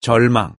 절망.